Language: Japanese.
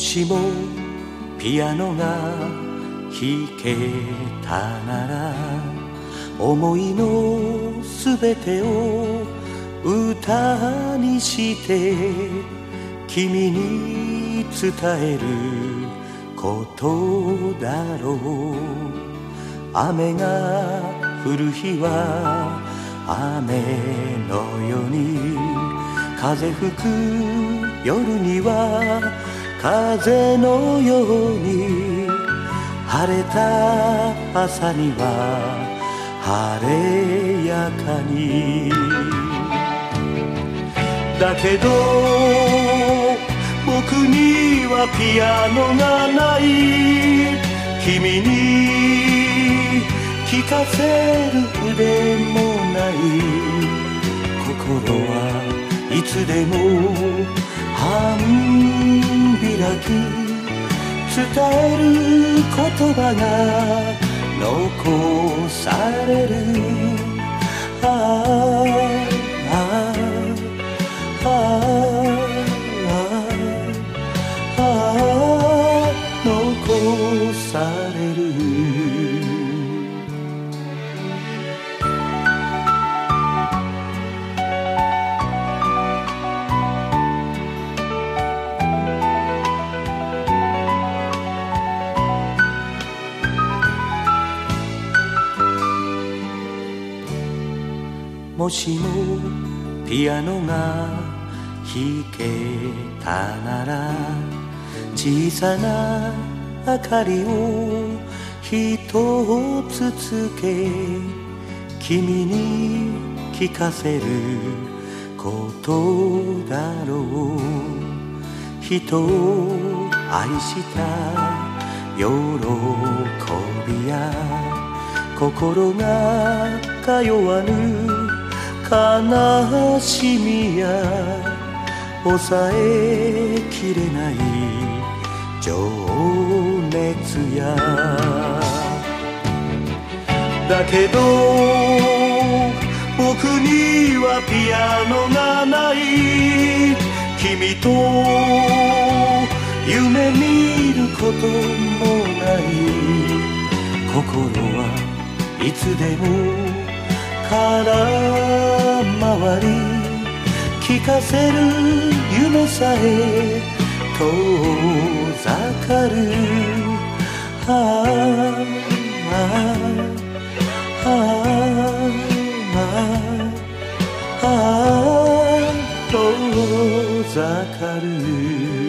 もしもピアノが弾けたなら思いのすべてを歌にして君に伝えることだろう。雨が降る日は雨のように風吹く夜には風のように晴れた朝には晴れやかに。だけど僕にはピアノがない。君に聞かせる腕もない。心はいつでも半開き伝える言葉が残される。ああもしもピアノが弾けたなら小さな明かりを一つつけ君に聞かせることだろう。人を愛した喜びや心が通わぬ悲しみや抑えきれない情熱や。だけど僕にはピアノがない。君と夢見ることもない。心はいつでも空わり聞かせる夢さえ遠ざかる。ああああああ遠ざかる